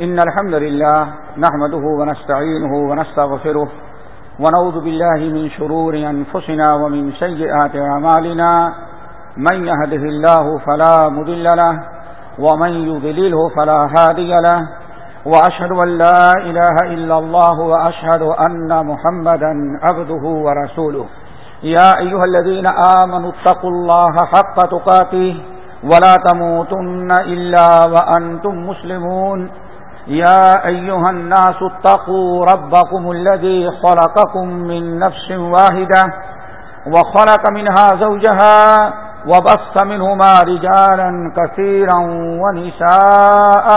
إن الحمد لله نحمده ونستعينه ونستغفره ونعوذ بالله من شرور أنفسنا ومن سيئات عمالنا من يهده الله فلا مذل له ومن يذلله فلا هادي له وأشهد أن لا إله إلا الله وأشهد أن محمدا عبده ورسوله يا أيها الذين آمنوا اتقوا الله حق تقاته ولا تموتن إلا وأنتم مسلمون يا أيها الناس اتقوا ربكم الذي خلقكم من نفس واحدة وخلق منها زوجها وبص منهما رجالا كثيرا ونساء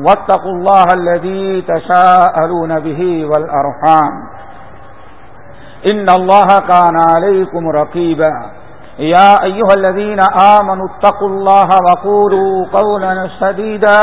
واتقوا الله الذي تساءلون به والأرحام إن الله كان عليكم رقيبا يا أيها الذين آمنوا اتقوا الله وقولوا قولا سديدا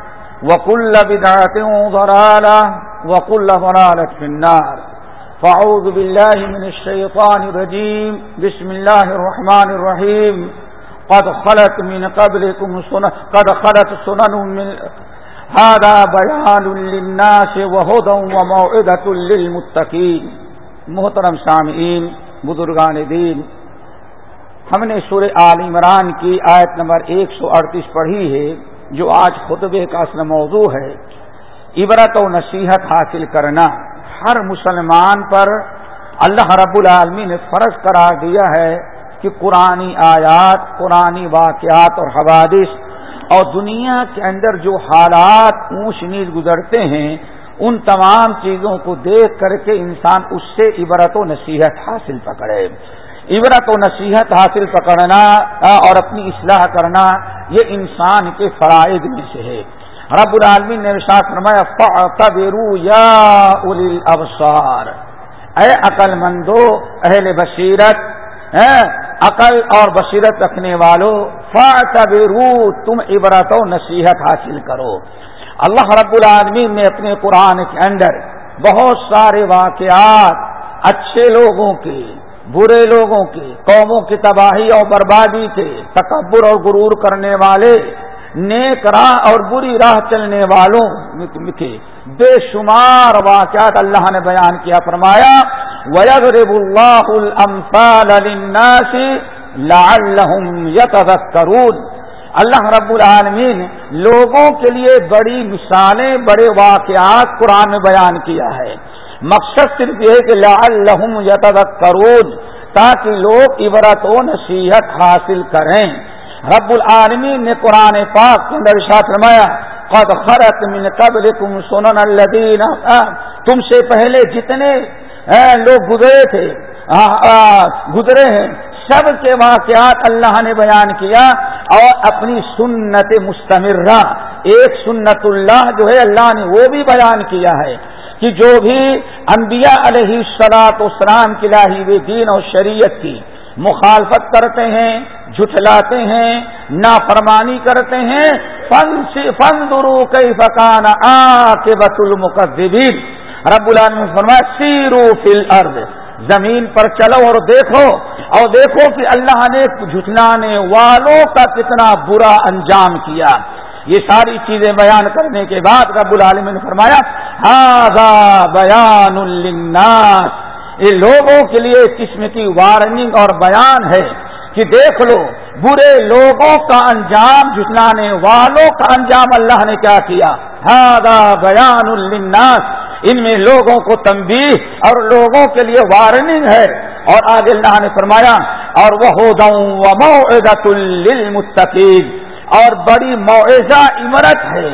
وكل بدعة ضرالة وكل ضلالة في النار فعوذ بالله من الشيطان الرجيم بسم الله الرحمن الرحيم قد خلت من قبلكم سنة قد خلت سنن من هذا بيان للناس وهدى وموعدة للمتقين محترم سامعین بزرگان دین، ہم نے سورہ آل عمران کی آیت نمبر ایک سو اڑتیس پڑھی ہے۔ جو آج خطبے کا اصل موضوع ہے، عبرت و نصیحت حاصل کرنا۔ ہر مسلمان پر اللہ رب العالمی نے فرض قرار دیا ہے کہ قرآن آیات قرآن واقعات اور حوادث اور دنیا کے اندر جو حالات اونچ نیچ گزرتے ہیں، ان تمام چیزوں کو دیکھ کر کے انسان اس سے عبرت و نصیحت حاصل پکڑے۔ عبرت و نصیحت حاصل پکڑنا اور اپنی اصلاح کرنا یہ انسان کے فرائض میں سے ہے۔ رب العالمین نے فرمایا یا ابسار اے عقل مندو اہل بصیرت عقل اور بصیرت رکھنے والوں فعتبرو تم عبرت و نصیحت حاصل کرو۔ اللہ رب العالمین نے اپنے قرآن کے اندر بہت سارے واقعات اچھے لوگوں کے برے لوگوں کے قوموں کی تباہی اور بربادی کے تکبر اور غرور کرنے والے، نیک راہ اور بری راہ چلنے والوں کے بے شمار واقعات اللہ نے بیان کیا، فرمایا وَيَغْرِبُ اللَّهُ الْأَمْثَالَ لِلنَّاسِ لَعَلَّهُمْ يَتَذَكَّرُونَ۔ اللہ رب العالمین لوگوں کے لیے بڑی مثالیں، بڑے واقعات قرآن میں بیان کیا ہے۔ مقصد صرف یہ ہے کہ لعلہم یتذکرون، تاکہ لوگ عبرت و نصیحت حاصل کریں۔ رب العالمین نے قرآن پاک کے اندر فرمایا، قد خرت من قبلکم سنن الذین تم سے پہلے جتنے لوگ گزرے تھے گزرے ہیں، سب کے واقعات اللہ نے بیان کیا اور اپنی سنت مستمرہ، ایک سنت اللہ جو ہے اللہ نے وہ بھی بیان کیا ہے۔ کہ جو بھی انبیاء علیہ سلاط اسلام کی لاہی دین اور شریعت کی مخالفت کرتے ہیں، جھٹلاتے ہیں، نافرمانی کرتے ہیں فن درو کئی فکان آ کے بت المقدبین رب العالمین فرمایا سیرو فل ارد زمین پر چلو اور دیکھو۔ اور دیکھو کہ اللہ نے جھٹلانے والوں کا کتنا برا انجام کیا۔ یہ ساری چیزیں بیان کرنے کے بعد رب العالمین نے فرمایا بیان الناس یہ لوگوں کے لیے قسم کی وارننگ اور بیان ہے کہ دیکھ لو، برے لوگوں کا انجام، جھٹلانے والوں کا انجام اللہ نے کیا کیا؟ ہادا بیان الناس ان میں لوگوں کو تنبیہ اور لوگوں کے لیے وارننگ ہے۔ اور آج اللہ نے فرمایا، اور وہ ہو للمتقین. اور بڑی معیزہ عمرت ہے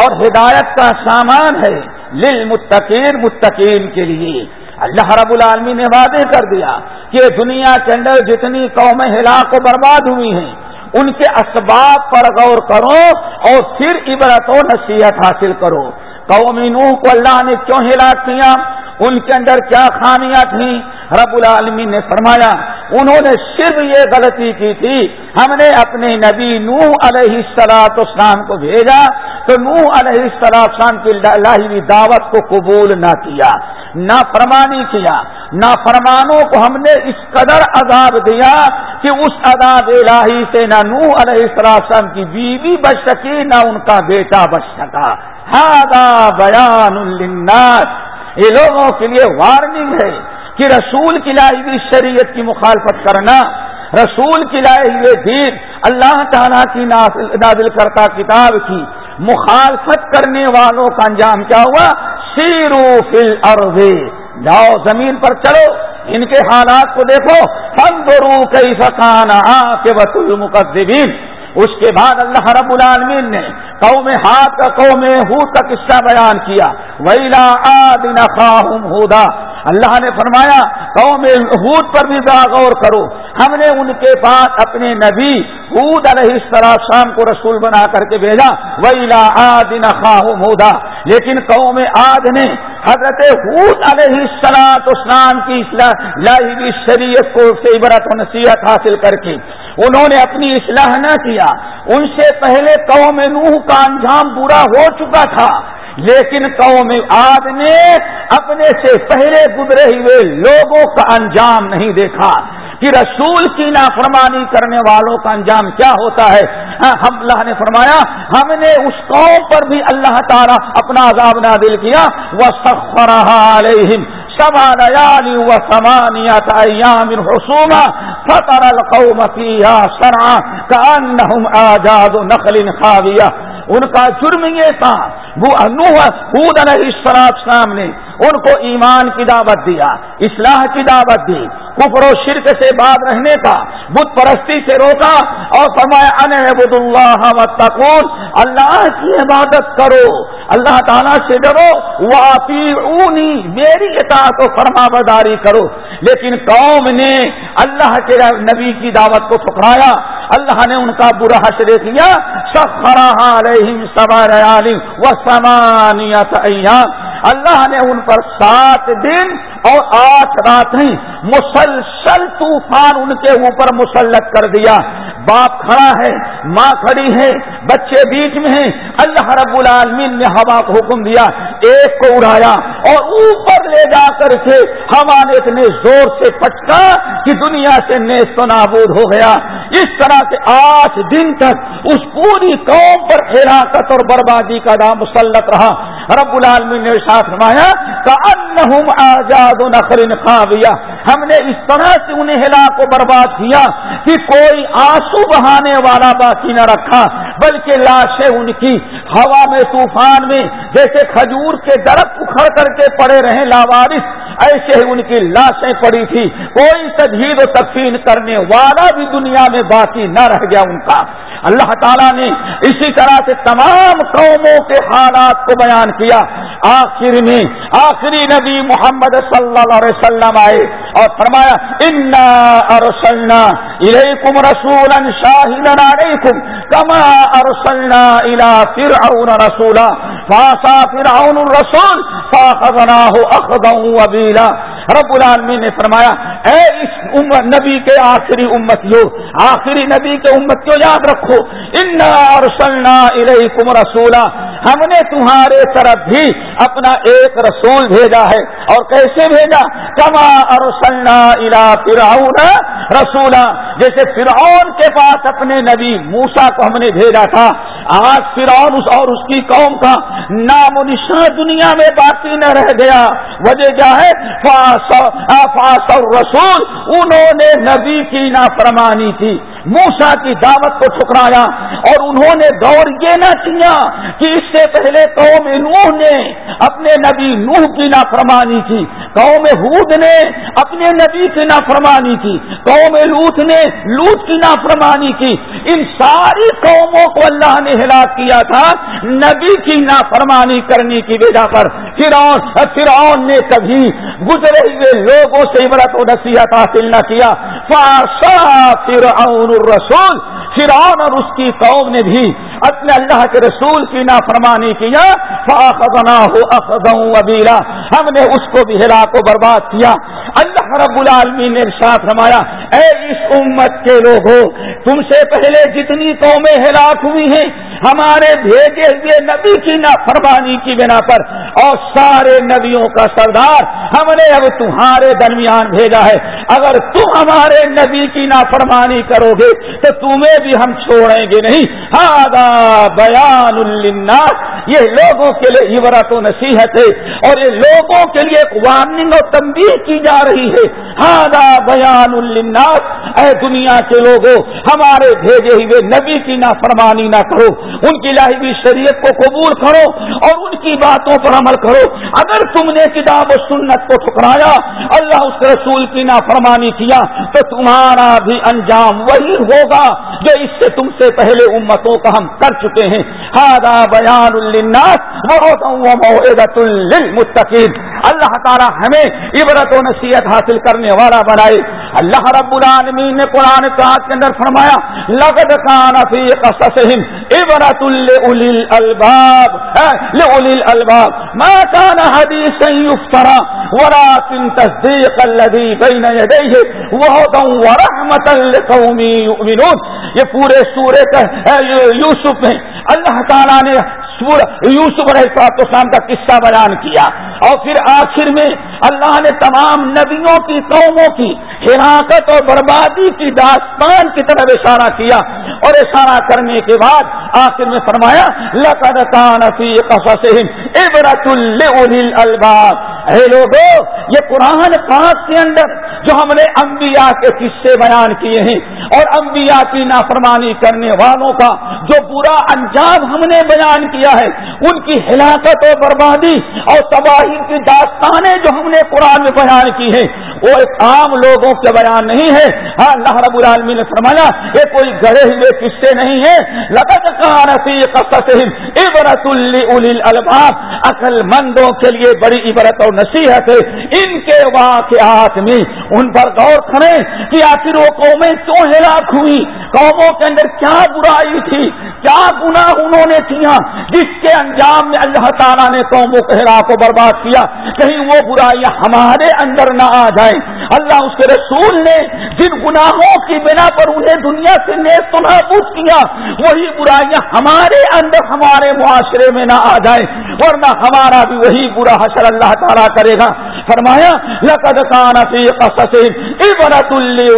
اور ہدایت کا سامان ہے للمتقین متقین کے لیے۔ اللہ رب العالمین نے وعدے کر دیا کہ دنیا کے اندر جتنی قومیں ہلاک و برباد ہوئی ہیں، ان کے اسباب پر غور کرو اور پھر عبرت و نصیحت حاصل کرو۔ قومی نوح کو اللہ نے کیوں ہلاک کیا؟ ان کے اندر کیا خامیاں تھیں؟ رب العالمین نے فرمایا، انہوں نے صرف یہ غلطی کی تھی، ہم نے اپنے نبی نوح علیہ السلاط اسلام کو بھیجا، تو نوح علیہ السلام کی لاہوی دعوت کو قبول نہ کیا، نہ فرمانی کیا، نہ فرمانوں کو ہم نے اس قدر عذاب دیا کہ اس عذاب الہی سے نہ نوح علیہ السلام کی بیوی بچ سکی، نہ ان کا بیٹا بچ سکا۔ بیان الناس یہ لوگوں کے لیے وارننگ ہے۔ کہ رسول کی لائی ہوئی شریعت کی مخالفت کرنا، رسول کی لائی ہوئے دین، اللہ تعالیٰ کی نازل کرتا کتاب کی مخالفت کرنے والوں کا انجام کیا ہوا؟ سیرو فل ارض جاؤ زمین پر چلو، ان کے حالات کو دیکھو۔ ہم دو کئی سکان آ کے بطول مقدبین اس کے بعد اللہ رب العالمین نے قوم ہاتھ کا قوم ہود کا قصہ بیان کیا۔ ویلا آدین خواہم ہودا۔ اللہ نے فرمایا، قوم ہود پر بھی ذرا غور کرو۔ ہم نے ان کے پاس اپنے نبی حود علیہ السلام کو رسول بنا کر کے بھیجا۔ ویلا آدین خواہم ہودا۔ لیکن قوم آد نے حضرت حود علیہ السلاط اسلام کی لاہی شریعت کو سے عبرت و نصیحت حاصل کر کے انہوں نے اپنی اصلاح نہ کیا۔ ان سے پہلے قوم نوح کا انجام برا ہو چکا تھا، لیکن قوم آد نے اپنے سے پہلے گزرے ہوئے لوگوں کا انجام نہیں دیکھا کہ رسول کی نافرمانی کرنے والوں کا انجام کیا ہوتا ہے۔ ہاں، ہم اللہ نے فرمایا، ہم نے اس قوم پر بھی اللہ تعالیٰ اپنا عذاب نادل کیا۔ وہ سفر علیہم سمان و سمانیت حسوما فطر القوم فیہا سرعا کانہم آجاد نخل خاویہ ان کا جرم یہ تھا حود علیہ السلام نے ان کو ایمان کی دعوت دیا، اصلاح کی دعوت دی، کفر و شرک سے بات رہنے کا، بت پرستی سے روکا اور فرمایا ان عبد اللہ تکون اللہ کی عبادت کرو، اللہ تعالیٰ سے ڈرو وہ میری اطاعت و فرما برداری کرو۔ لیکن قوم نے اللہ کے نبی کی دعوت کو ٹھکرایا اللہ نے ان کا برا حشر کیا و سمانیت ایام۔ اللہ نے ان پر سات دن اور آٹھ راتیں مسلسل طوفان ان کے اوپر مسلط کر دیا۔ باپ کھڑا ہے ماں کھڑی ہے بچے بیچ میں ہیں۔ اللہ رب العالمین نے ہوا کو حکم دیا، ایک کو اڑایا اور اوپر لے جا کر کے ہوا نے اتنے زور سے پٹکا کہ دنیا سے نیست و نابود ہو گیا۔ اس طرح سے آٹھ دن تک اس پوری قوم پر ہلاکت اور بربادی کا نام مسلط رہا۔ رب العالمین نے ساتھ رمایا آزاد نخر خاویہ۔ ہم نے اس طرح سے انہیں ہلاک و برباد کیا کہ کوئی آنسو بہانے والا باقی نہ رکھا، بلکہ لاشیں ان کی۔ ہوا میں، طوفان میں، جیسے کھجور کے درخت اکھڑ کر کے پڑے رہے لاوارث، ایسے ہی ان کی لاشیں پڑی تھی کوئی تجہید و تقسیم کرنے والا بھی دنیا میں باقی نہ رہ گیا ان کا۔ اللہ تعالیٰ نے اسی طرح سے تمام قوموں کے حالات کو بیان کیا۔ آخر میں، آخری نبی محمد صلی اللہ علیہ وسلم آئے۔ اور فرمایا انا ارسلنا الیکم رسولا شاہدا علیکم کما ارسلنا الى فرعون رسولا. فاسا فرعون الرسول فاخذناه اخذا وبيلا۔ رب العالمین نے فرمایا، اے اس نبی کے آخری امتیوں آخری نبی کے امتیوں یاد رکھو۔ ارسلنا الیکم رسولا۔ ہم نے تمہارے طرف بھی اپنا ایک رسول بھیجا ہے۔ اور کیسے بھیجا؟ کما ارسلنا الا فرعون رسولا۔ جیسے فرعون کے پاس اپنے نبی موسا کو ہم نے بھیجا تھا، آج فرعون اس اور اس کی قوم کا نام و نشان دنیا میں باقی نہ رہ گیا۔ وجہ کیا ہے؟ رسول انہوں نے نبی کی نافرمانی کی۔ موسا کی دعوت کو ٹھکرایا اور انہوں نے دور یہ نہ کیا کہ اس سے پہلے قوم نوح نے اپنے نبی نوح کی نافرمانی کی، قوم حود نے اپنے نبی کی نافرمانی کی، قوم لوت نے لوت کی نافرمانی کی۔ ان ساری قوموں کو اللہ نے ہلاک کیا تھا نبی کی نافرمانی کرنے کی وجہ پر۔ فرعون فرعون نے کبھی گزرے ہوئے لوگوں سے عبرت و نصیحت حاصل نہ کیا۔ فاشا فرعون الرسول، فرعون اور اس کی قوم نے بھی اپنے اللہ کے رسول کی نافرمانی کیا فاخذنا ہو افزوں وبیرا ہم نے اس کو بھی ہلاک و برباد کیا۔ اللہ رب العالمین نے ارشاد رمایا اے اس امت کے لوگوں، تم سے پہلے جتنی قومیں ہلاک ہوئی ہیں ہمارے بھیجے ہوئے نبی کی نافرمانی کی بنا پر اور سارے نبیوں کا سردار ہم نے اب تمہارے درمیان بھیجا ہے۔ اگر تم ہمارے نبی کی نافرمانی کرو گے تو تمہیں بھی ہم چھوڑیں گے نہیں۔ ہاں بیان الناس یہ لوگوں کے لیے عبرت و نصیحت ہے اور یہ لوگوں کے لیے ایک وارننگ اور تنبیہ کی جا رہی ہے۔ ہاں بیان الناس اے دنیا کے لوگوں، ہمارے بھیجے ہوئے نبی کی نافرمانی نہ کرو۔ ان کی لاہی شریعت کو قبول کرو اور ان کی باتوں پر عمل کرو۔ اگر تم نے کتاب و سنت کو ٹھکرایا، اللہ اس رسول کی نافرمانی کیا، تو تمہارا بھی انجام وہی ہوگا جو اس سے تم سے پہلے امتوں کا ہم کر چکے ہیں۔ ہادا بیان للمتقین۔ اللہ تعالی ہمیں عبرت و نصیحت حاصل کرنے والا بنائے۔ اللہ رب العالمین نے قرآن پاک کے اندر فرمایا، لقد كان في قصصهم عبرت لاولی الالباب لاولی الالباب ما كان حديثا يفترى ولكن تصديق الذي بين يديه وهدى ورحمة لقوم يؤمنون۔ یہ پورے سورے کا یوسف میں اللہ تعالیٰ نے یوسف علیہ السلام کا قصہ بیان کیا اور پھر آخر میں اللہ نے تمام نبیوں کی قوموں کی ہلاکت اور بربادی کی داستان کی طرف اشارہ کیا اور اشارہ کرنے کے بعد آخر میں فرمایا، لقد اے لوگو، یہ قرآن پاک کے اندر جو ہم نے انبیاء کے قصے بیان کیے ہیں اور انبیاء کی نافرمانی کرنے والوں کا جو برا انجام ہم نے بیان کیا ہے، ان کی ہلاکت و بربادی اور تباہی کی داستانیں جو ہم نے قرآن میں بیان کی ہیں وہ ایک عام لوگوں کے بیان نہیں ہے۔ ہاں اللہ رب العالمین نے فرمایا، یہ کوئی گڑے ہوئے قصے نہیں ہے لگت عبرت الباب عقل مندوں کے لیے بڑی عبرت اور نصیحت ہے۔ ان کے واقعات میں ان پر غور کریں کہ آخر وہ قومیں کیوں ہلاک ہوئی قوموں کے اندر کیا برائی تھی؟ کیا گناہ انہوں نے کیا؟ جس کے انجام میں اللہ تعالیٰ نے قوموں کے ہلاک کو برباد کیا؟ کہیں وہ برائیاں ہمارے اندر نہ آ جائے جائیں اللہ اس کے رسول نے جن گناہوں کی بنا پر انہیں دنیا سے نیز تو محبوب کیا، وہی برائیاں ہمارے اندر ہمارے معاشرے میں نہ آ جائیں، ورنہ ہمارا بھی وہی برا حشر اللہ تعالیٰ کرے گا۔ فرمایا، لقد كان في قصصهم عبرت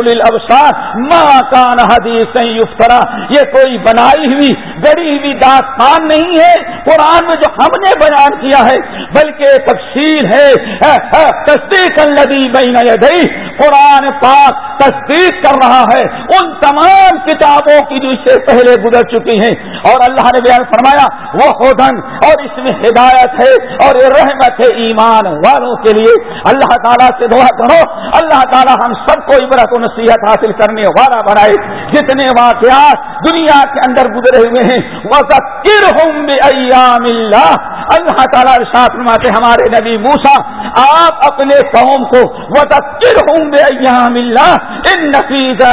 للابصار ما كان حديثا يفترى یہ کوئی بنائی ہوئی، گڑی ہوئی داستان نہیں ہے۔ قرآن میں جو ہم نے بیان کیا ہے، بلکہ تفصیل ہے۔ تصدیق الذي بين يديه قرآن پاک تصدیق کر رہا ہے۔ ان تمام کتابوں کی جو اس سے پہلے گزر چکی ہیں۔ اور اللہ نے بیان فرمایا، وہ ہودن اور اس میں ہدایت ہے اور یہ رحمت ہے ایمان والوں کے لیے۔ اللہ تعالیٰ سے دعا کرو۔ اللہ تعالیٰ ہم سب کو عبرت و نصیحت حاصل کرنے والا بنائے۔ جتنے واقعات دنیا کے اندر گزرے ہوئے ہیں وہ ایام اللہ اللہ تعالیٰ ساتھ فرماتے ہمارے نبی موسا آپ اپنے قوم کو وزیر ہوں بے ایام اللہ ان نفیز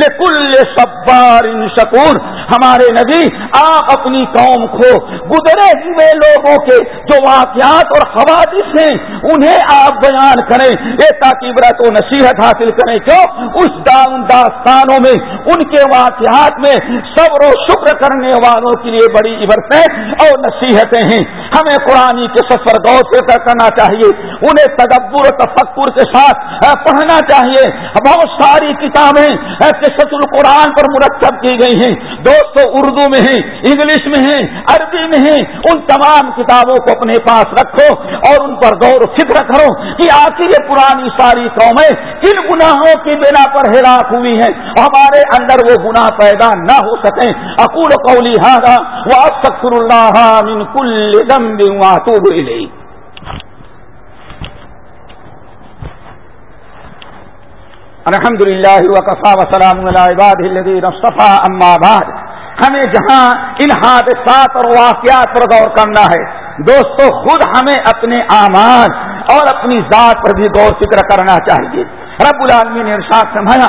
لکل صبار شکور ہمارے نبی، آپ اپنی قوم کو گزرے ہوئے لوگوں کے جو واقعات اور حوادث ہیں، انہیں آپ بیان کریں۔ یہ تاکہ عبرت و نصیحت حاصل کریں کیوں اس داستانوں میں، ان کے واقعات میں صبر و شکر کرنے والوں کے لیے بڑی عبرتیں اور نصیحتیں ہیں۔ ہمیں قرآن کے سفر غور سے کرنا چاہیے، انہیں تدبر و تفکر کے ساتھ پڑھنا چاہیے۔ بہت ساری کتابیں قصص القرآن پر مرتب کی گئی ہیں۔ دوستو، اردو میں ہیں، انگلش میں ہیں، عربی میں ہیں۔ ان تمام کتابوں کو اپنے پاس رکھو اور ان پر غور و فکر کرو کہ آخر یہ پرانی ساری قومیں کن گناہوں کی بنا پر ہلاک ہوئی ہیں۔ ہمارے اندر وہ گناہ پیدا نہ ہو سکیں۔ اکول قولی ہاں وہ سکر اللہ من کل ذنب واتوب الیہ الحمد للہ وقفا وسلام اما اماد ہمیں جہاں ان حادثات اور واقعات پر غور کرنا ہے، دوستو، خود ہمیں اپنے اعمال اور اپنی ذات پر بھی غور فکر کرنا چاہیے۔ رب العالمین نے ارشاد سمجھایا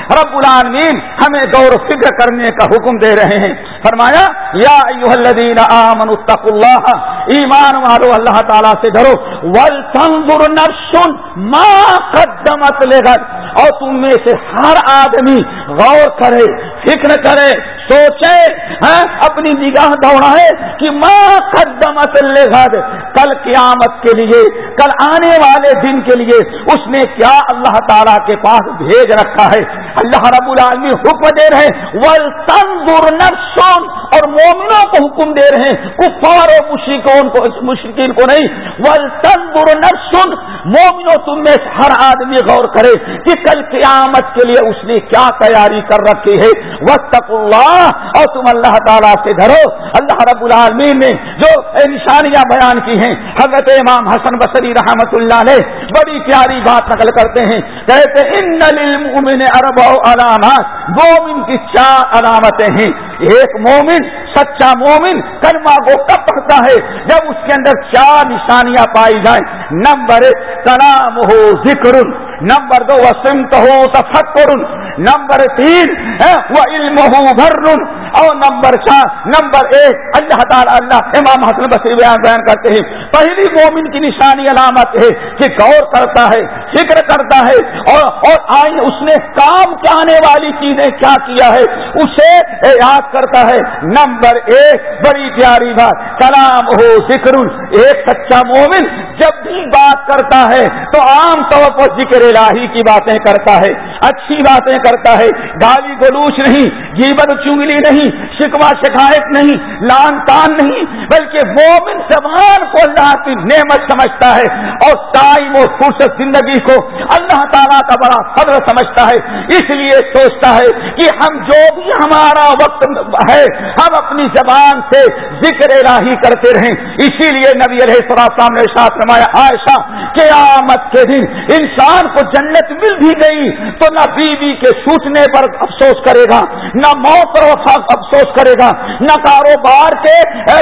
رب العالمین ہمیں غور و فکر کرنے کا حکم دے رہے ہیں۔ فرمایا یا الذین آمنوا اتقوا اللہ ایمان والو اللہ تعالیٰ سے ڈرو۔ والتنظر نفس ما قدمت لغد اور تم میں سے ہر آدمی غور کرے فکر کرے سوچے ہاں، اپنی نگاہ دوڑائے کہ ماں قدمت لغد کل قیامت کے لیے کل آنے والے دن کے لیے اس نے کیا اللہ تعالیٰ کے پاس بھیج رکھا ہے؟ اللہ رب العالمی حکم دے رہے ول تنظر نفسون اور مومنوں کو حکم دے رہے ہیں، کفار و مشرقون کو مشرقین کو نہیں۔ ول نفسون مومنوں تم میں ہر آدمی غور کرے کہ کل قیامت کے لیے اس نے کیا تیاری کر رکھی ہے۔ وقت اللہ، اور تم اللہ تعالیٰ سے ڈرو۔ اللہ رب العالمین نے جو نشانیاں بیان کی ہیں، حضرت امام حسن بصری رحمت اللہ نے بڑی پیاری بات نقل کرتے ہیں۔ کہتے ان ارب سو علامات، مومن کی چار علامتیں ہیں۔ ایک مومن، سچا مومن، کلمہ کو کب پڑھتا ہے؟ جب اس کے اندر چار نشانیاں پائی جائیں۔ نمبر ایک کلام ہو ذکر نمبر دو وسمت ہو تفکر نمبر تین ہاں، وہ علم ہو بھر اور نمبر چار، نمبر ایک، اللہ تعالیٰ اللہ امام حسن بصری بیان بیان کرتے ہیں۔ پہلی مومن کی نشانی علامت ہے کہ غور کرتا ہے۔ فکر کرتا ہے اور اور آئیں اس نے کام کے آنے والی چیزیں کیا کیا ہے، اسے یاد کرتا ہے۔ نمبر ایک، بڑی پیاری بات کلام ہو، ذکر ایک سچا مومن جب بھی بات کرتا ہے تو عام طور پر ذکر الہی کی باتیں کرتا ہے، اچھی باتیں کرتا ہے۔ گالی گلوچ نہیں جیبن چنگلی نہیں شکوا شکایت نہیں، لان تان نہیں، بلکہ مومن زبان کو اللہ کی نعمت سمجھتا ہے اور ٹائم اور فرصت زندگی کو اللہ تعالیٰ کا بڑا صدر سمجھتا ہے۔ اس لیے سوچتا ہے کہ ہم جو بھی ہمارا وقت ہے، ہم اپنی زبان سے ذکر الہی کرتے رہیں۔ اسی لیے نبی علیہ السلام نے ساتھ رمایا عائشہ، قیامت کے دن انسان کو جنت مل بھی گئی تو نہ بیوی بی کے سوچنے پر افسوس کرے گا، نہ موت پر افسوس کرے گا، نہ کاروبار کے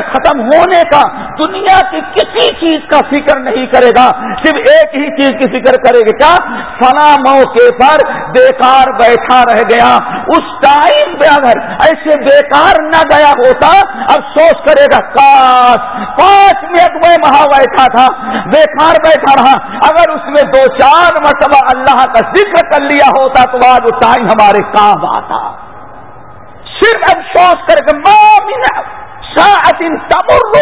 ختم ہونے کا، دنیا کی کسی چیز کا فکر نہیں کرے گا، صرف ایک ہی چیز کی فکر کرے گا۔ کیا؟ فنا موقع پر بیکار بیٹھا رہ گیا۔ اس ٹائم پہ اگر ایسے بیکار نہ گیا ہوتا، افسوس کرے گا پاس پانچ منٹ میں وہاں بیٹھا تھا، بیکار بیٹھا رہا۔ اگر اس میں دو چار مرتبہ اللہ کا ذکر کر لیا ہوتا تو آج وہ ٹائم ہمارے کام آتا۔ صرف افسوس کر کے تمر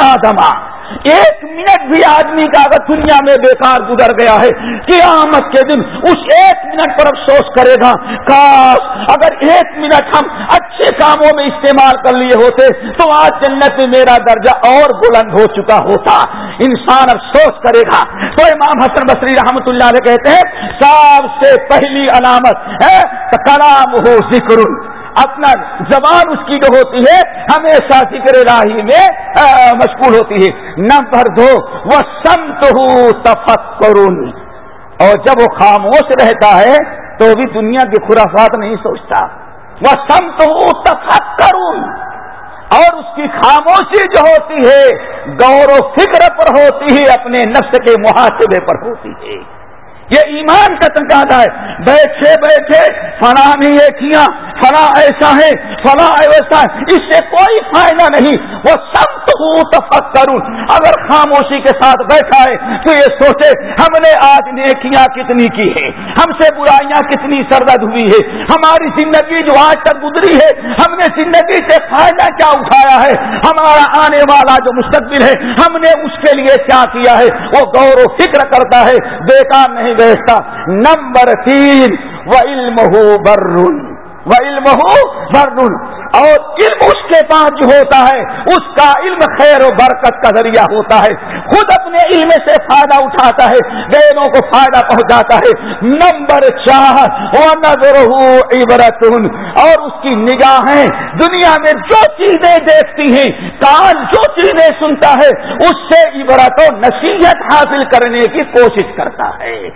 آدما ایک منٹ بھی آدمی کا اگر دنیا میں بیکار گزر گیا ہے، قیامت کے دن اس ایک منٹ پر افسوس کرے گا۔ کاش اگر ایک منٹ ہم اچھے کاموں میں استعمال کر لیے ہوتے، تو آج جنت میں میرا درجہ اور بلند ہو چکا ہوتا۔ انسان افسوس کرے گا۔ تو امام حسن بصری رحمت اللہ علیہ کہتے ہیں، سب سے پہلی علامت ہے کلام ہو ذکر۔ اپنا زبان اس کی جو ہوتی ہے، ہمیشہ ذکر راہی میں مشغول ہوتی ہے۔ نمبر دو۔ وہ سنت تفکر اور جب وہ خاموش رہتا ہے، تو بھی دنیا کی خرافات نہیں سوچتا۔ وہ سنت تفکر اور اس کی خاموشی جو ہوتی ہے، غور و فکر پر ہوتی ہے، اپنے نفس کے محاسبے پر ہوتی ہے۔ یہ ایمان کا تقاضا ہے۔ بیٹھے بیٹھے فلاں نے یہ کیا، فلاں ایسا ہے، فلاں ایسا ہے۔ اس سے کوئی فائدہ نہیں۔ وہ سب تفکر اگر خاموشی کے ساتھ بیٹھا ہے تو یہ سوچے، ہم نے آج نیکیاں کتنی کی ہے ہم سے برائیاں کتنی سرد ہوئی ہے ہماری زندگی جو آج تک گزری ہے، ہم نے زندگی سے فائدہ کیا اٹھایا ہے۔ ہمارا آنے والا جو مستقبل ہے، ہم نے اس کے لیے کیا کیا ہے؟ وہ غور و فکر کرتا ہے۔ بیکار نہیں بیٹھتا نمبر تین وہ علم ہو برن وہ علم ہو برن اور علم اس کے پاس جو ہوتا ہے، اس کا علم خیر و برکت کا ذریعہ ہوتا ہے۔ خود اپنے علم سے فائدہ اٹھاتا ہے غیروں کو فائدہ پہنچاتا ہے۔ نمبر چار نظر عبرت۔ اور اس کی نگاہیں دنیا میں جو چیزیں دیکھتی ہیں، کان جو چیزیں سنتا ہے، اس سے عبرت و نصیحت حاصل کرنے کی کوشش کرتا ہے۔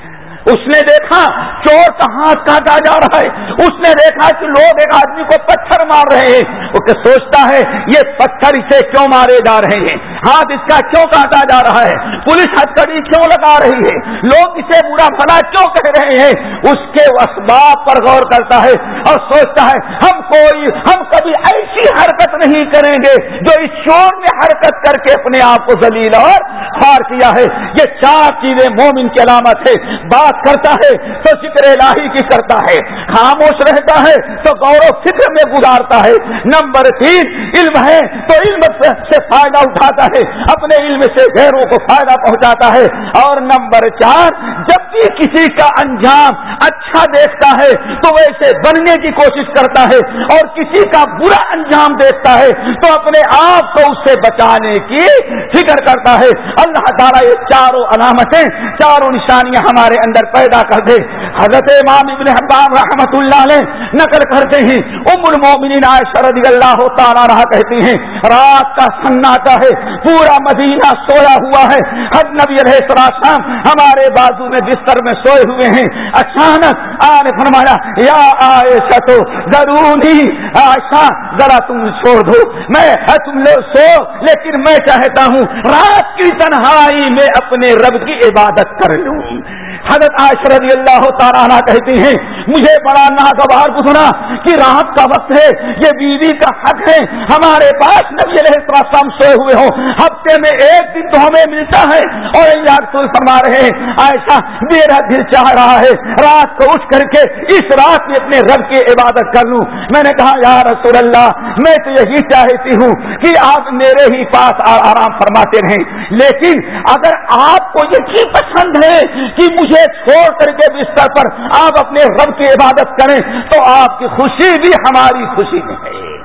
اس نے دیکھا چور کا ہاتھ کاٹا جا رہا ہے؟ اس نے دیکھا کہ لوگ ایک آدمی کو پتھر مار رہے ہیں۔ وہ کہ سوچتا ہے یہ پتھر اسے کیوں مارے جا رہے ہیں؟ ہاتھ اس کا کیوں کاٹا جا رہا ہے؟ پولیس ہتکڑی کیوں لگا رہی ہے؟ لوگ اسے برا بھلا کیوں کہہ رہے ہیں؟ اس کے اسباب پر غور کرتا ہے اور سوچتا ہے، ہم کوئی، ہم کبھی ایسی حرکت نہیں کریں گے جو اس شور میں حرکت کر کے اپنے آپ کو ذلیل اور ہار کیا ہے۔ یہ چار چیزیں مومن کی علامت ہے۔ بات کرتا ہے تو فکر الہی کی کرتا ہے۔ خاموش رہتا ہے تو غور و فکر میں گزارتا ہے۔ نمبر تین، علم ہے تو علم سے فائدہ اٹھاتا ہے۔ اپنے علم سے غیروں کو فائدہ پہنچاتا ہے۔ اور نمبر چار، جب بھی کسی کا انجام اچھا دیکھتا ہے تو ویسے بننے کی کوشش کرتا ہے۔ اور کسی کا برا انجام دیکھتا ہے تو اپنے آپ کو اس سے بچانے کی فکر کرتا ہے۔ اللہ تعالیٰ یہ چاروں علامتیں، چاروں نشانیاں ہمارے اندر پیدا کر دے۔ حضرت امام ابن حباب رحمت اللہ علیہ نقل کرتے ہیں۔ ام المومنین عائشہ رضی اللہ تعالیٰ رہا کہتی ہیں، رات کا سناٹا ہے، پورا مدینہ سویا ہوا ہے۔ حد نبی علیہ السلام ہمارے بازو میں بستر میں سوئے ہوئے ہیں۔ اچانک آنے فرمایا، یا عائشہ، تو ضروری آشا ذرا تم چھوڑ دو۔ میں تم لوگ سو، لیکن میں چاہتا ہوں رات کی تنہائی میں اپنے رب کی عبادت کر لوں۔ حضرت عائشہ رضی اللہ تعالیٰ کہتی ہیں، مجھے بڑا ناگوار گزرا کہ رات کا وقت ہے، یہ بیوی کا حق ہے، ہمارے پاس نبی علیہ السلام سوئے ہوئے ہوں، ہفتے میں ایک دن تو ہمیں ملتا ہے اور رسول فرما رہے ہیں ایسا میرا دل چاہ رہا ہے، رات کو اٹھ کر کے اس رات میں اپنے رب کی عبادت کر لوں۔ میں نے کہا، یا رسول اللہ، میں تو یہی چاہتی ہوں کہ آپ میرے ہی پاس آرام فرماتے رہیں۔ لیکن اگر آپ کو یہ چیز پسند ہے کہ مجھے چھوڑ کر کے بستر پر آپ اپنے رب کی عبادت کریں تو آپ کی خوشی بھی ہماری خوشی میں ہے۔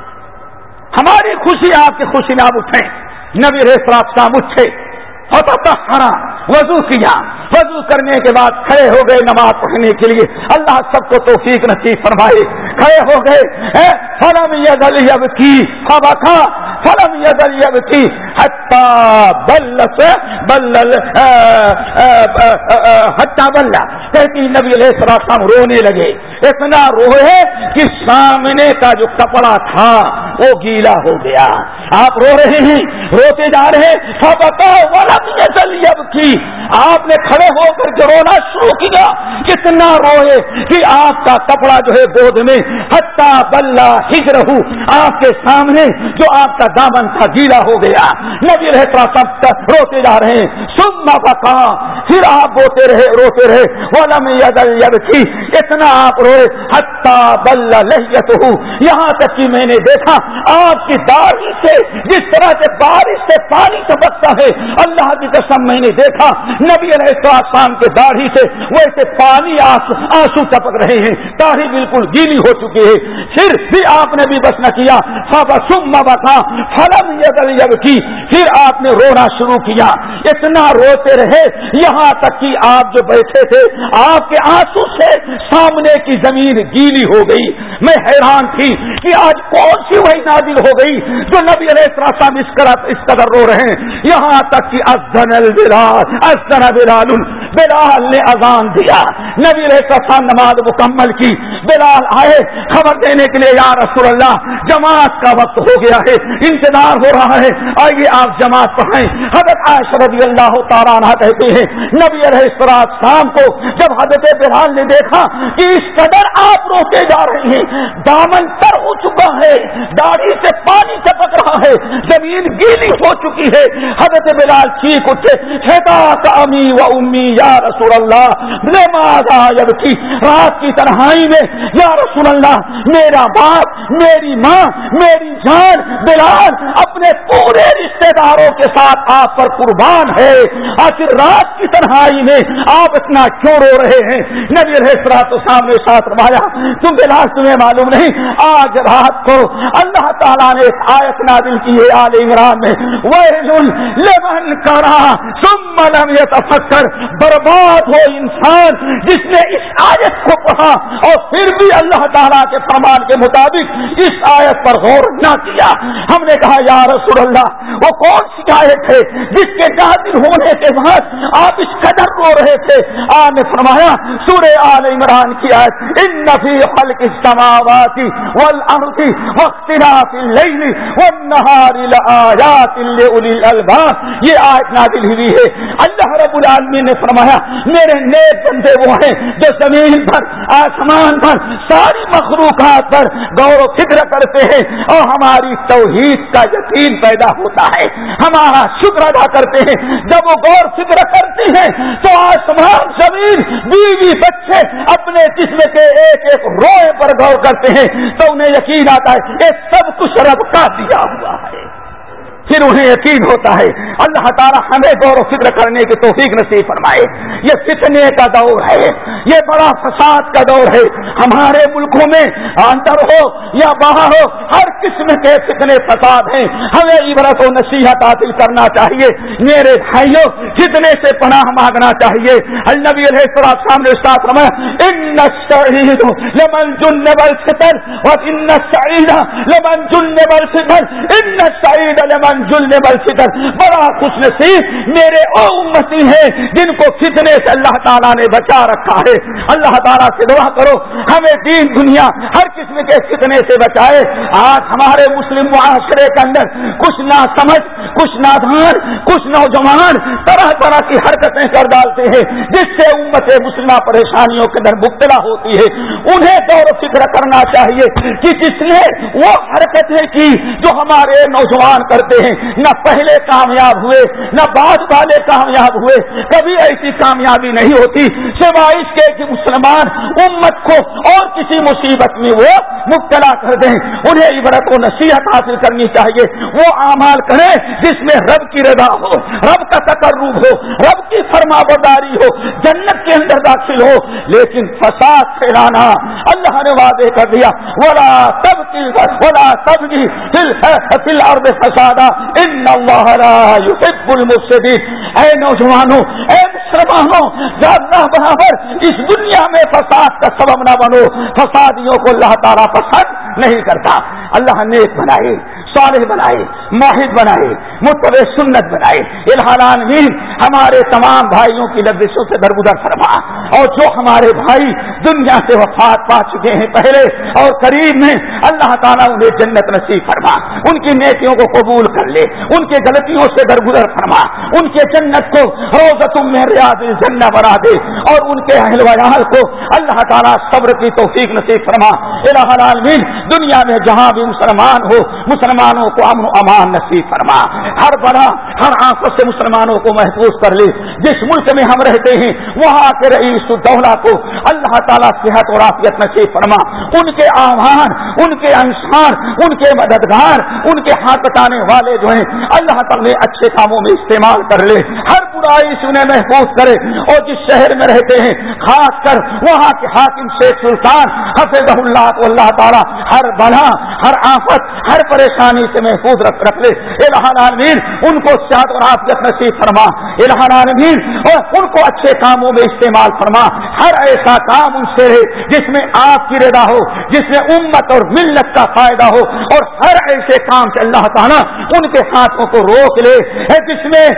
ہماری خوشی آپ کی خوشی نہ اٹھیں نبی ریسرات شام اٹھے۔ ہرا وضو کیا۔ وضو کرنے کے بعد کھڑے ہو گئے نماز پڑھنے کے لیے۔ اللہ سب کو توفیق نصیب فرمائے۔ کھڑے ہو گئے فلم یب کی فلم یب کی بل سے بل ہٹا بلّا کہتی نبی علیہ السلام رونے لگے۔ اتنا روئے کہ سامنے کا جو کپڑا تھا، وہ گیلا ہو گیا۔ آپ رو رہے ہیں، روتے جا رہے ہیں۔ اب کی آپ نے کھڑے ہو کر کے رونا شروع کیا۔ کتنا روئے کہ آپ کا کپڑا جو ہے گود میں ہٹا بلّا ہج رہو آپ کے سامنے جو آپ کا دامن تھا گیلا ہو گیا۔ نبی رہتا سب روتے جا رہے ہیں۔ سب کہا پھر آپ روتے رہے روتے رہے۔ وہ ید تھی اتنا آپ روئے۔ ہٹا بلّا لہیت ہوں یہاں تک کہ میں نے دیکھا آپ کی داڑھی سے جس طرح سے بارش سے پانی چپکتا ہے۔ اللہ کی قسم میں نے دیکھا، نبی علیہ السلام کے داڑھی سے ویسے پانی آنسو چپک رہے ہیں۔ داڑھی بالکل گیلی ہو چکی ہے۔ پھر بھی آپ نے بھی بس نہ کیا۔ سم تھا فلم یگ کی پھر آپ نے رونا شروع کیا۔ اتنا روتے رہے۔ یہاں تک کہ آپ جو بیٹھے تھے، آپ کے آنسو سے سامنے کی زمین گیلی ہو گئی۔ میں حیران تھی کہ آج کون سی وہی نازل ہو گئی جو نبی علیہ السلام اس اس قدر رو رہے ہیں۔ یہاں تک کہ ازن البلال ازن بلال بلال نے اذان دیا۔ نبی علیہ نماز مکمل کی۔ بلال آئے، خبر دینے کے لیے، یا رسول اللہ، جماعت کا وقت ہو گیا ہے، انتظار ہو رہا ہے۔ آئیے آپ جماعت پڑھائیں۔ حضرت عائش رضی اللہ تعالیٰ کہتے ہیں، نبی علیہ السلام کو جب حضرت بلال نے دیکھا کہ اس قدر آپ روکے جا رہے ہیں، دامن تر ہو چکا ہے، داڑھی سے پانی چپک رہا ہے، زمین گیلی ہو ہو چکی ہے۔ حضرت بلال چیخ اٹھے۔ امی و امی، یا رسول اللہ جب تھی۔ رات کی تنہائی میں، یا رسول اللہ، میرا باپ، میری ماں، میری جان، بلال اپنے پورے رشتے داروں کے ساتھ آپ پر قربان ہے۔ آخر رات کی تنہائی میں آپ اتنا کیوں رو رہے ہیں؟ نبی رہے تو سامنے ساتھ روایا تم بلاس تمہیں معلوم نہیں، آج رات کو اللہ تعالیٰ نے ایک آیت نادل کی ہے آل عمران میں۔ لمن کرا ثم لم يتفکر برباد ہو انسان جس نے اس آیت کو پڑھا اور پھر بھی اللہ تعالیٰ کے فرمان کے مطابق اس آیت پر غور نہ کیا۔ ہم نے کہا، یا رسول اللہ، وہ کون سی آیت ہے جس کے دن ہونے کے بعد آپ اس قدر رو رہے تھے؟ آپ نے فرمایا، سورہ آل عمران کی آیت، ان نفی خلق السماوات والارض واختلاف الليل والنهار لآيات لأولي یہ آیت نازل ہوئی ہے۔ اللہ رب العالمین نے فرمایا، میرے نیک بندے وہ ہیں جو زمین پر، آسمان پر، ساری مخلوقات پر غور و فکر کرتے ہیں اور ہماری توحید کا یقین پیدا ہوتا ہے۔ ہمارا شکر ادا کرتے ہیں۔ جب وہ غور فکر کرتے ہیں، تو آسمان، زمین، بیوی، بچے اپنے جسم کے ایک ایک روئے پر غور کرتے ہیں، تو انہیں یقین آتا ہے، یہ سب کچھ رب کا دیا ہوا ہے۔ پھر انہیں یقین ہوتا ہے۔ اللہ تعالیٰ ہمیں غور و فکر کرنے کی توفیق نصیب فرمائے۔ یہ فتنے کا دور ہے۔ یہ بڑا فساد کا دور ہے۔ ہمارے ملکوں میں اندر ہو یا باہر ہو، ہر قسم کے فتنے، فساد ہیں۔ ہمیں عبرت و نصیحت حاصل کرنا چاہیے۔ میرے بھائیوں فتنے سے پناہ مانگنا چاہیے۔ النبی علیہ السلام سامنے ساتھ رما ان شہید لمن جن بل اور ان سعید لمن جن بل ان سعید لمن فطر، بڑا خوش نصیب میرے او امتی ہیں جن کو فتنے سے اللہ تعالیٰ نے بچا رکھا ہے۔ اللہ تعالیٰ سے دعا کرو، ہمیں دین، دنیا، ہر قسم کے فتنے سے بچائے۔ آج ہمارے مسلم معاشرے کے اندر کچھ نہ سمجھ کچھ نادان کچھ نوجوان طرح طرح کی حرکتیں کر ڈالتے ہیں، جس سے امت مسلمہ پریشانیوں کے اندر مبتلا ہوتی ہے۔ انہیں دور و فکر کرنا چاہیے کہ جس نے وہ حرکتیں کی جو ہمارے نوجوان کرتے ہیں۔ ہیں، نہ پہلے کامیاب ہوئے، نہ بعد والے کامیاب ہوئے، کبھی ایسی کامیابی نہیں ہوتی سوائے اس کے کہ مسلمان امت کو اور کسی مصیبت میں وہ مبتلا کر دیں۔ انہیں عبرت و نصیحت حاصل کرنی چاہیے۔ وہ اعمال کریں جس میں رب کی رضا ہو، رب کا تقرب ہو، رب کی فرما برداری ہو، جنت کے اندر داخل ہو۔ لیکن فساد پھیلانا اللہ نے وعدے کر دیا۔ ولا تب کی ولا تب کی فل ارد فسادہ ان اللہ لا يحب المفسدين۔ اے نوجوانوں، اے مسلمانوں زیادہ برابر، اس دنیا میں فساد کا سبب نہ بنو، فسادیوں کو اللہ تعالیٰ پسند نہیں کرتا۔ اللہ نیک بنائے صالح بنائے ماہد بنائے متب سنت بنائے۔ الحال ہمارے تمام بھائیوں کی لبشوں سے درگزر فرما۔ اور جو ہمارے بھائی دنیا سے وفات پا چکے ہیں پہلے اور قریب میں، اللہ تعالیٰ انہیں جنت نصیب فرما۔ ان کی نیکیوں کو قبول کر لے، ان کے غلطیوں سے درگزر فرما۔ ان کے جنت کو روزت میں ریاض جنت بنا دے۔ اور ان کے اہل ویال کو اللہ تعالیٰ صبر کی توفیق نصیب فرما۔ العالمین دنیا میں جہاں بھی مسلمان ہو، مسلمان مسلمانوں کو امن و امان نصیب فرما۔ ہر بڑا ہر آنکھوں سے مسلمانوں کو محفوظ کر لے۔ جس ملک میں ہم رہتے ہیں، وہاں کے رئیس الدولہ کو اللہ تعالیٰ صحت اور عافیت نصیب فرما۔ ان کے آہوان، ان کے انسان، ان کے مددگار، ان کے ہاتھ بتانے والے جو ہیں، اللہ تعالیٰ اچھے کاموں میں استعمال کر لے۔ ہر برائی سے انہیں محفوظ کرے اور جس شہر میں رہتے ہیں، خاص کر وہاں کے حاکم شیخ سلطان حفظ اللہ کو اللہ تعالیٰ ہر بلا، ہر آفت، ہر پریشانی سے محفوظ رکھ رکھ لے۔ الہان عالمین ان کو صحت اور آفیت نصیب فرما۔ الہان عالمین اور ان کو اچھے کاموں میں استعمال فرما۔ ہر ایسا کام ان سے رہے جس میں آپ کی ردا ہو، جس میں امت اور ملت کا فائدہ ہو۔ اور ہر ایسے کام سے اللہ تعالیٰ ان کے ہاتھوں کو روک لے۔ جس میں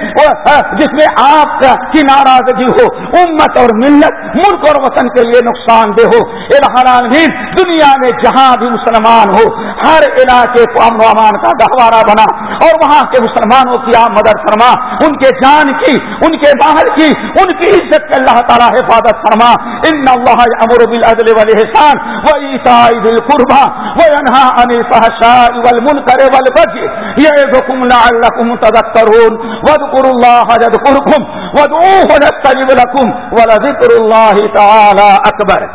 جس میں آپ کی ناراضگی ہو، امت اور ملت، ملک اور وطن کے لیے نقصان دہ ہو۔ الہان عالمین دنیا میں جہاں بھی مسلمان ہو، ہر علاقے کو امن و امان کا گہوارہ بنا اور وہاں کے مسلمانوں کی آپ مدد فرما، ان کے جان کی، ان کے باہر کی، ان کی عزت کے اللہ تعالیٰ حفاظت فرما۔ ان اللہ امر بالعدل والحسان و عیساء بالقربہ و ینہا عن الفحشاء والمنکر والبغي يعظكم لعلكم تذكرون واذكروا الله يذكركم وادعوه لكم ولذكر الله تعالى اکبر